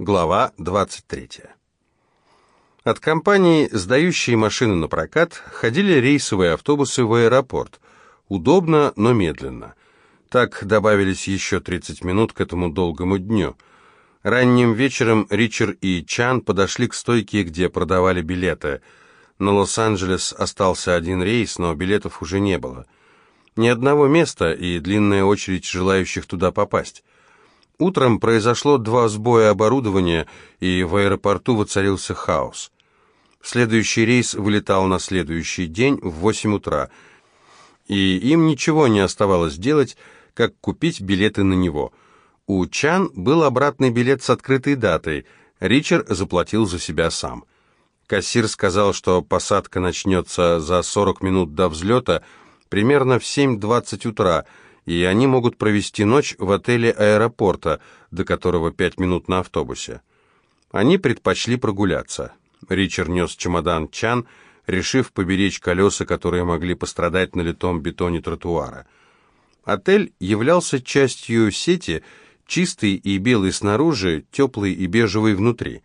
Глава 23. От компании, сдающей машины на прокат, ходили рейсовые автобусы в аэропорт. Удобно, но медленно. Так добавились еще 30 минут к этому долгому дню. Ранним вечером Ричард и Чан подошли к стойке, где продавали билеты. На Лос-Анджелес остался один рейс, но билетов уже не было. Ни одного места и длинная очередь желающих туда попасть. Утром произошло два сбоя оборудования, и в аэропорту воцарился хаос. Следующий рейс вылетал на следующий день в 8 утра, и им ничего не оставалось делать, как купить билеты на него. У Чан был обратный билет с открытой датой, Ричард заплатил за себя сам. Кассир сказал, что посадка начнется за 40 минут до взлета, примерно в 7.20 утра, и они могут провести ночь в отеле аэропорта, до которого пять минут на автобусе. Они предпочли прогуляться. Ричард нес чемодан Чан, решив поберечь колеса, которые могли пострадать на литом бетоне тротуара. Отель являлся частью сети, чистый и белый снаружи, теплый и бежевый внутри.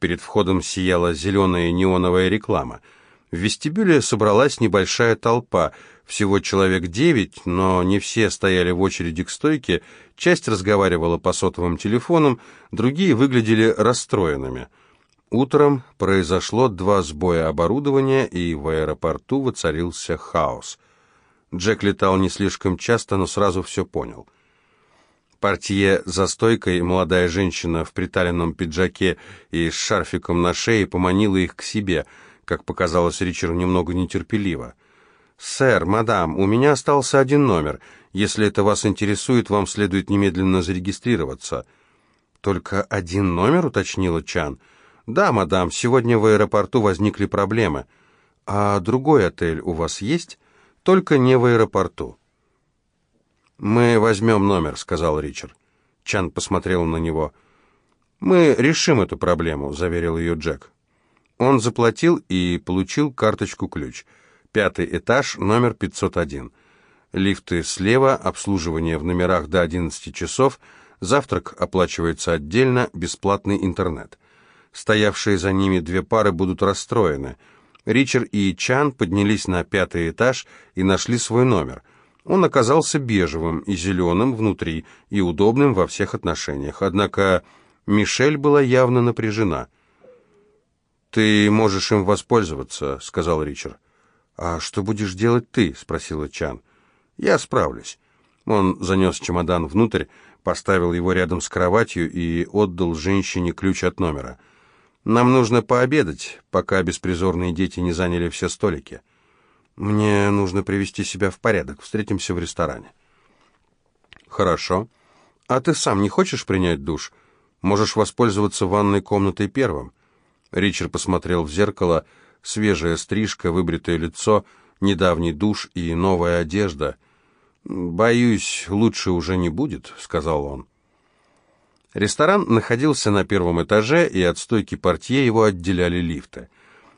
Перед входом сияла зеленая неоновая реклама. В вестибюле собралась небольшая толпа — всего человек девять, но не все стояли в очереди к стойке, часть разговаривала по сотовым телефонам, другие выглядели расстроенными. Утром произошло два сбоя оборудования, и в аэропорту воцарился хаос. Джек летал не слишком часто, но сразу все понял. Портье за стойкой, молодая женщина в приталенном пиджаке и с шарфиком на шее поманила их к себе, как показалось Ричарду немного нетерпеливо — «Сэр, мадам, у меня остался один номер. Если это вас интересует, вам следует немедленно зарегистрироваться». «Только один номер?» — уточнила Чан. «Да, мадам, сегодня в аэропорту возникли проблемы». «А другой отель у вас есть?» «Только не в аэропорту». «Мы возьмем номер», — сказал Ричард. Чан посмотрел на него. «Мы решим эту проблему», — заверил ее Джек. Он заплатил и получил карточку-ключ — Пятый этаж, номер 501. Лифты слева, обслуживание в номерах до 11 часов, завтрак оплачивается отдельно, бесплатный интернет. Стоявшие за ними две пары будут расстроены. Ричард и Чан поднялись на пятый этаж и нашли свой номер. Он оказался бежевым и зеленым внутри, и удобным во всех отношениях. Однако Мишель была явно напряжена. «Ты можешь им воспользоваться», — сказал Ричард. «А что будешь делать ты?» — спросила Чан. «Я справлюсь». Он занес чемодан внутрь, поставил его рядом с кроватью и отдал женщине ключ от номера. «Нам нужно пообедать, пока беспризорные дети не заняли все столики. Мне нужно привести себя в порядок. Встретимся в ресторане». «Хорошо. А ты сам не хочешь принять душ? Можешь воспользоваться ванной комнатой первым». Ричард посмотрел в зеркало — свежая стрижка, выбритое лицо, недавний душ и новая одежда. «Боюсь, лучше уже не будет», — сказал он. Ресторан находился на первом этаже, и от стойки портье его отделяли лифты.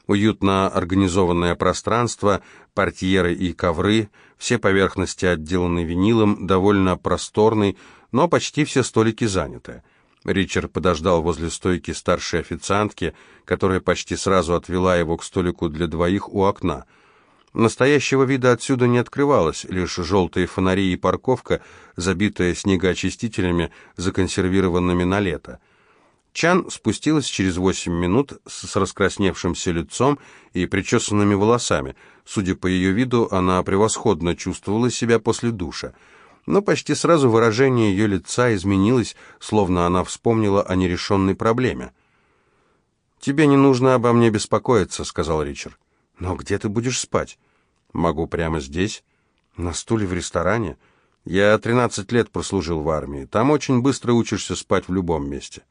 Уютно организованное пространство, портьеры и ковры, все поверхности отделаны винилом, довольно просторный, но почти все столики заняты. Ричард подождал возле стойки старшей официантки, которая почти сразу отвела его к столику для двоих у окна. Настоящего вида отсюда не открывалось, лишь желтые фонари и парковка, забитая снегоочистителями, законсервированными на лето. Чан спустилась через восемь минут с раскрасневшимся лицом и причесанными волосами. Судя по ее виду, она превосходно чувствовала себя после душа но почти сразу выражение ее лица изменилось, словно она вспомнила о нерешенной проблеме. «Тебе не нужно обо мне беспокоиться», — сказал Ричард. «Но где ты будешь спать?» «Могу прямо здесь, на стуле в ресторане. Я 13 лет прослужил в армии. Там очень быстро учишься спать в любом месте».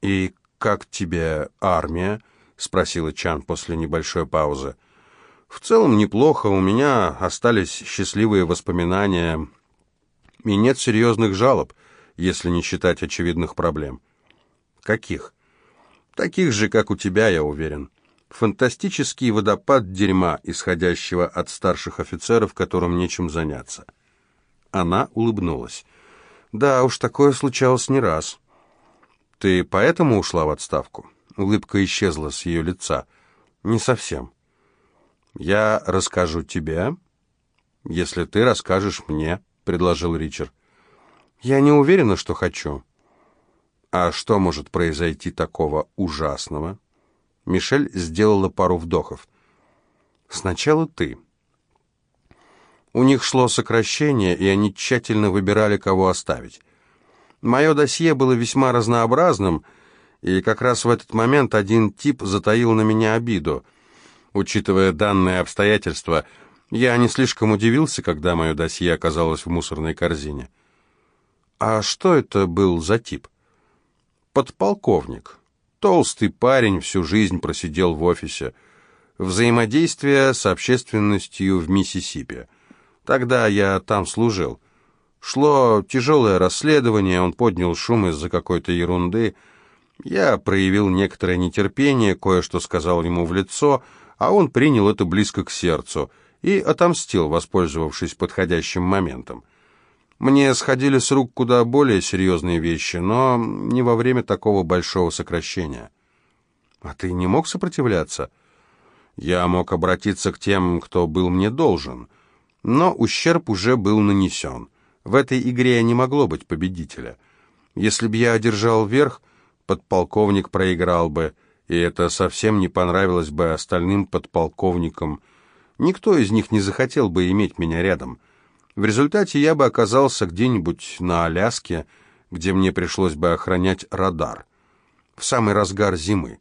«И как тебе армия?» — спросила Чан после небольшой паузы. «В целом неплохо. У меня остались счастливые воспоминания и нет серьезных жалоб, если не считать очевидных проблем. Каких? Таких же, как у тебя, я уверен. Фантастический водопад дерьма, исходящего от старших офицеров, которым нечем заняться. Она улыбнулась. Да уж, такое случалось не раз. Ты поэтому ушла в отставку? Улыбка исчезла с ее лица. Не совсем. Я расскажу тебе, если ты расскажешь мне, предложил Ричард. Я не уверена, что хочу. А что может произойти такого ужасного? Мишель сделала пару вдохов. Сначала ты. У них шло сокращение, и они тщательно выбирали, кого оставить. Мое досье было весьма разнообразным, и как раз в этот момент один тип затаил на меня обиду. Учитывая данные обстоятельства, я не слишком удивился, когда мое досье оказалось в мусорной корзине. А что это был за тип? Подполковник. Толстый парень всю жизнь просидел в офисе. Взаимодействие с общественностью в Миссисипи. Тогда я там служил. Шло тяжелое расследование, он поднял шум из-за какой-то ерунды. Я проявил некоторое нетерпение, кое-что сказал ему в лицо, а он принял это близко к сердцу и отомстил, воспользовавшись подходящим моментом. Мне сходили с рук куда более серьезные вещи, но не во время такого большого сокращения. А ты не мог сопротивляться? Я мог обратиться к тем, кто был мне должен — но ущерб уже был нанесен. В этой игре не могло быть победителя. Если бы я одержал верх, подполковник проиграл бы, и это совсем не понравилось бы остальным подполковникам. Никто из них не захотел бы иметь меня рядом. В результате я бы оказался где-нибудь на Аляске, где мне пришлось бы охранять радар. В самый разгар зимы.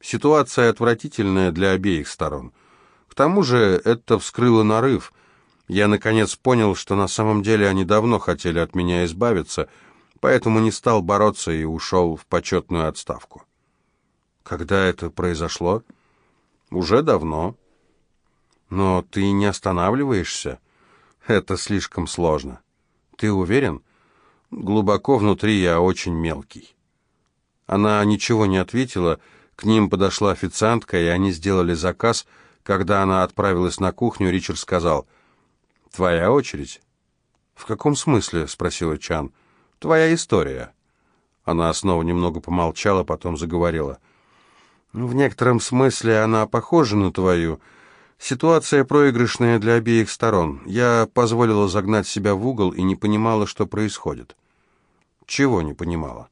Ситуация отвратительная для обеих сторон. К тому же это вскрыло нарыв. Я, наконец, понял, что на самом деле они давно хотели от меня избавиться, поэтому не стал бороться и ушел в почетную отставку. Когда это произошло? Уже давно. Но ты не останавливаешься? Это слишком сложно. Ты уверен? Глубоко внутри я очень мелкий. Она ничего не ответила, к ним подошла официантка, и они сделали заказ — когда она отправилась на кухню, Ричард сказал, «Твоя очередь». «В каком смысле?» — спросила Чан. «Твоя история». Она снова немного помолчала, потом заговорила. «В некотором смысле она похожа на твою. Ситуация проигрышная для обеих сторон. Я позволила загнать себя в угол и не понимала, что происходит». «Чего не понимала?»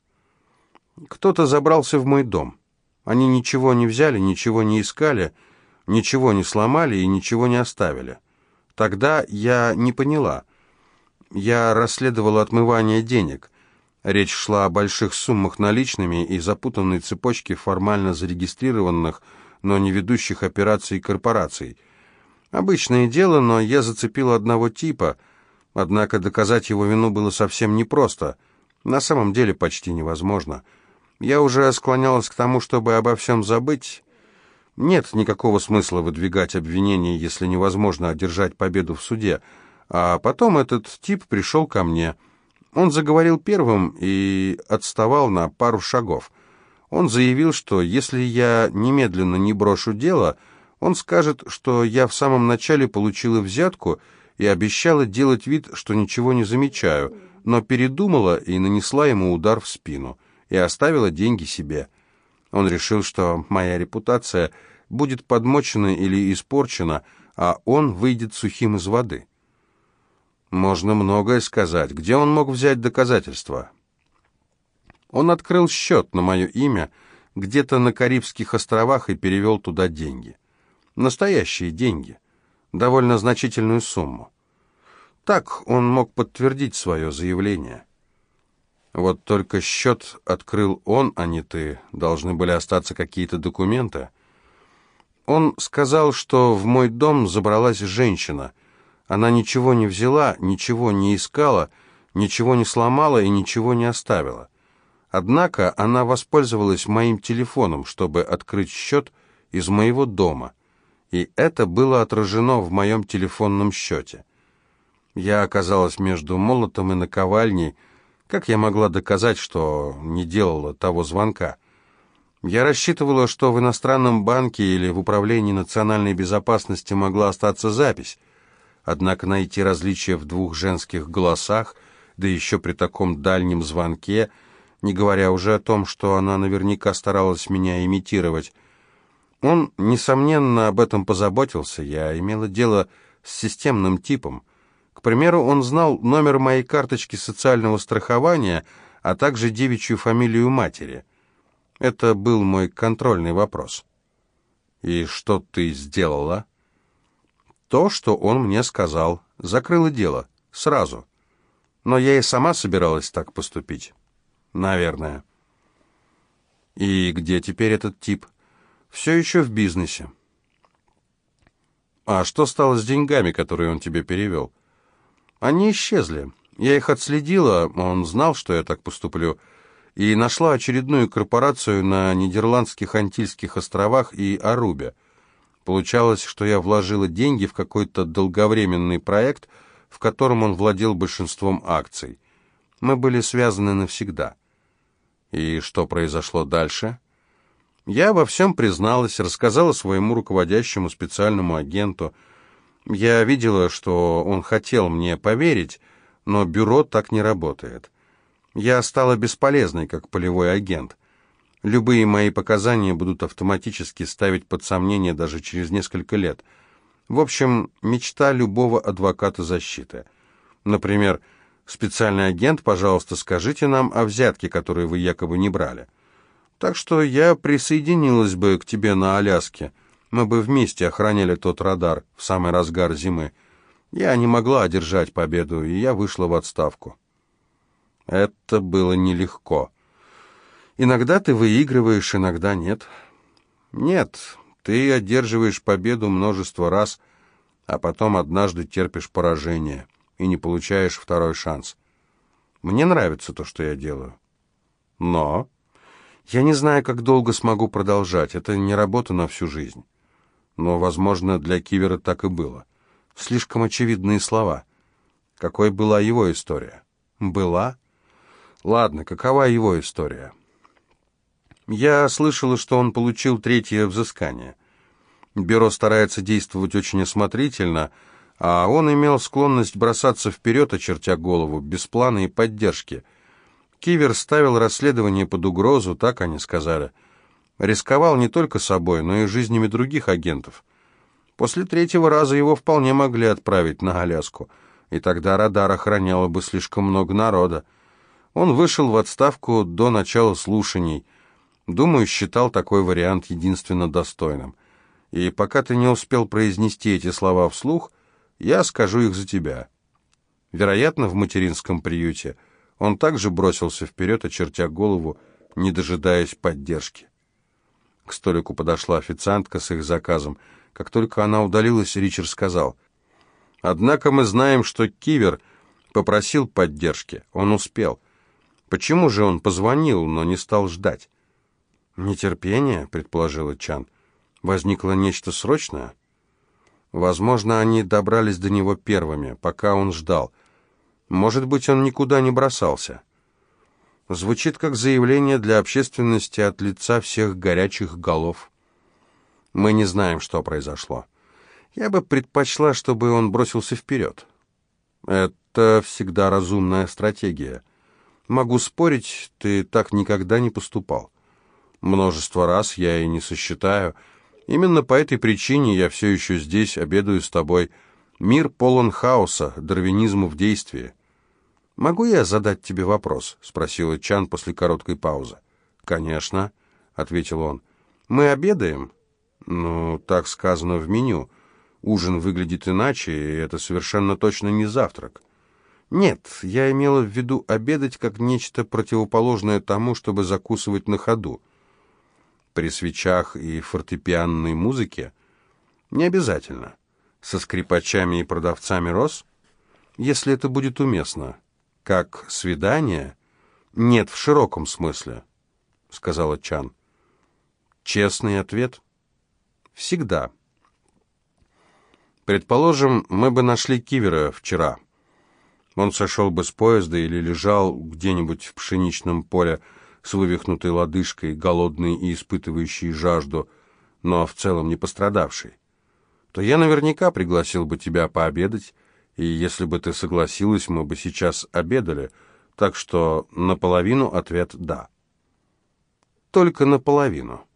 «Кто-то забрался в мой дом. Они ничего не взяли, ничего не искали» ничего не сломали и ничего не оставили. Тогда я не поняла. Я расследовала отмывание денег. Речь шла о больших суммах наличными и запутанной цепочке формально зарегистрированных, но не ведущих операций корпораций. Обычное дело, но я зацепил одного типа, однако доказать его вину было совсем непросто. На самом деле почти невозможно. Я уже склонялась к тому, чтобы обо всем забыть, нет никакого смысла выдвигать обвинения, если невозможно одержать победу в суде. А потом этот тип пришел ко мне. Он заговорил первым и отставал на пару шагов. Он заявил, что если я немедленно не брошу дело, он скажет, что я в самом начале получила взятку и обещала делать вид, что ничего не замечаю, но передумала и нанесла ему удар в спину и оставила деньги себе. Он решил, что моя репутация – будет подмочена или испорчена, а он выйдет сухим из воды. Можно многое сказать. Где он мог взять доказательства? Он открыл счет на мое имя где-то на Карибских островах и перевел туда деньги. Настоящие деньги. Довольно значительную сумму. Так он мог подтвердить свое заявление. Вот только счет открыл он, а не ты. Должны были остаться какие-то документы. Он сказал, что в мой дом забралась женщина. Она ничего не взяла, ничего не искала, ничего не сломала и ничего не оставила. Однако она воспользовалась моим телефоном, чтобы открыть счет из моего дома, и это было отражено в моем телефонном счете. Я оказалась между молотом и наковальней. Как я могла доказать, что не делала того звонка? Я рассчитывала, что в иностранном банке или в управлении национальной безопасности могла остаться запись. Однако найти различия в двух женских голосах, да еще при таком дальнем звонке, не говоря уже о том, что она наверняка старалась меня имитировать. Он, несомненно, об этом позаботился. Я имела дело с системным типом. К примеру, он знал номер моей карточки социального страхования, а также девичью фамилию матери. Это был мой контрольный вопрос. «И что ты сделала?» «То, что он мне сказал. Закрыла дело. Сразу. Но я и сама собиралась так поступить». Наверное. И где теперь этот тип? Все еще в бизнесе. А что стало с деньгами, которые он тебе перевел? Они исчезли. Я их отследила, он знал, что я так поступлю, и нашла очередную корпорацию на Нидерландских Антильских островах и Арубе. Получалось, что я вложила деньги в какой-то долговременный проект, в котором он владел большинством акций. Мы были связаны навсегда. И что произошло дальше? Я во всем призналась, рассказала своему руководящему специальному агенту. Я видела, что он хотел мне поверить, но бюро так не работает. Я стала бесполезной, как полевой агент. Любые мои показания будут автоматически ставить под сомнение даже через несколько лет. В общем, мечта любого адвоката защиты. Например, «Специальный агент, пожалуйста, скажите нам о взятке, которую вы якобы не брали». Так что я присоединилась бы к тебе на Аляске. Мы бы вместе охраняли тот радар в самый разгар зимы. Я не могла одержать победу, и я вышла в отставку. Это было нелегко. Иногда ты выигрываешь, иногда нет. Нет, ты одерживаешь победу множество раз, а потом однажды терпишь поражение и не получаешь второй шанс. Мне нравится то, что я делаю. Но я не знаю, как долго смогу продолжать. Это не работа на всю жизнь. Но, возможно, для Кивера так и было. Слишком очевидные слова. Какой была его история? Была? Ладно, какова его история? Я слышала, что он получил третье взыскание. Бюро старается действовать очень осмотрительно, а он имел склонность бросаться вперед, очертя голову, без плана и поддержки. Кивер ставил расследование под угрозу, так они сказали. Рисковал не только собой, но и жизнями других агентов. После третьего раза его вполне могли отправить на Аляску, и тогда радар охраняло бы слишком много народа. Он вышел в отставку до начала слушаний. Думаю, считал такой вариант единственно достойным. И пока ты не успел произнести эти слова вслух, я скажу их за тебя». Вероятно, в материнском приюте он также бросился вперед, очертя голову, не дожидаясь поддержки. К столику подошла официантка с их заказом. Как только она удалилась, Ричард сказал, «Однако мы знаем, что Кивер попросил поддержки. Он успел. Почему же он позвонил, но не стал ждать?» «Нетерпение», — предположила Чан. «Возникло нечто срочное?» Возможно, они добрались до него первыми, пока он ждал. Может быть, он никуда не бросался. Звучит как заявление для общественности от лица всех горячих голов. Мы не знаем, что произошло. Я бы предпочла, чтобы он бросился вперед. Это всегда разумная стратегия. Могу спорить, ты так никогда не поступал. Множество раз я и не сосчитаю, Именно по этой причине я все еще здесь, обедаю с тобой. Мир полон хаоса, дарвинизма в действии. «Могу я задать тебе вопрос?» — спросила Чан после короткой паузы. «Конечно», — ответил он. «Мы обедаем?» «Ну, так сказано в меню. Ужин выглядит иначе, и это совершенно точно не завтрак». «Нет, я имела в виду обедать как нечто противоположное тому, чтобы закусывать на ходу при свечах и фортепианной музыке? Не обязательно. Со скрипачами и продавцами роз? Если это будет уместно. Как свидание? Нет, в широком смысле, сказала Чан. Честный ответ? Всегда. Предположим, мы бы нашли Кивера вчера. Он сошел бы с поезда или лежал где-нибудь в пшеничном поле, с вывихнутой лодыжкой, голодный и испытывающий жажду, но в целом не пострадавший, то я наверняка пригласил бы тебя пообедать, и если бы ты согласилась, мы бы сейчас обедали, Так что наполовину ответ «да». Только наполовину.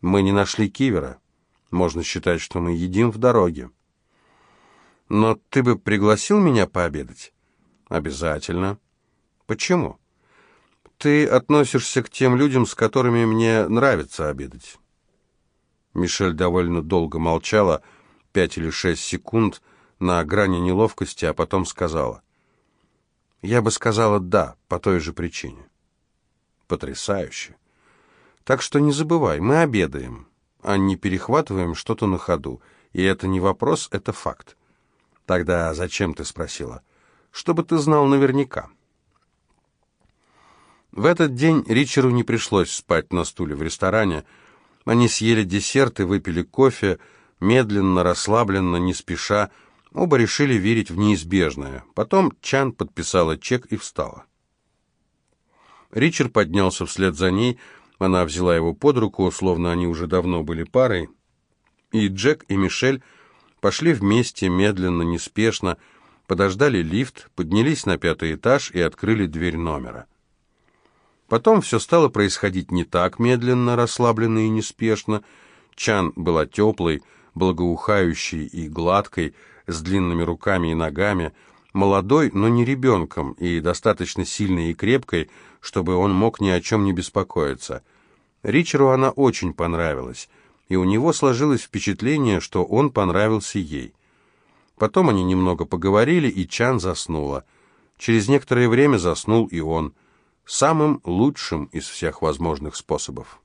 Мы не нашли кивера. Можно считать, что мы едим в дороге. Но ты бы пригласил меня пообедать? Обязательно. Почему? Ты относишься к тем людям, с которыми мне нравится обедать. Мишель довольно долго молчала, пять или шесть секунд, на грани неловкости, а потом сказала. Я бы сказала «да» по той же причине. Потрясающе. Так что не забывай, мы обедаем, а не перехватываем что-то на ходу. И это не вопрос, это факт. Тогда зачем ты спросила? Чтобы ты знал наверняка. В этот день Ричеру не пришлось спать на стуле в ресторане. Они съели десерт и выпили кофе, медленно, расслабленно, не спеша. Оба решили верить в неизбежное. Потом Чан подписала чек и встала. Ричард поднялся вслед за ней. Она взяла его под руку, словно они уже давно были парой. И Джек и Мишель пошли вместе, медленно, неспешно, подождали лифт, поднялись на пятый этаж и открыли дверь номера. Потом все стало происходить не так медленно, расслабленно и неспешно. Чан была теплой, благоухающей и гладкой, с длинными руками и ногами, молодой, но не ребенком, и достаточно сильной и крепкой, чтобы он мог ни о чем не беспокоиться. Ричеру она очень понравилась, и у него сложилось впечатление, что он понравился ей. Потом они немного поговорили, и Чан заснула. Через некоторое время заснул и он, самым лучшим из всех возможных способов.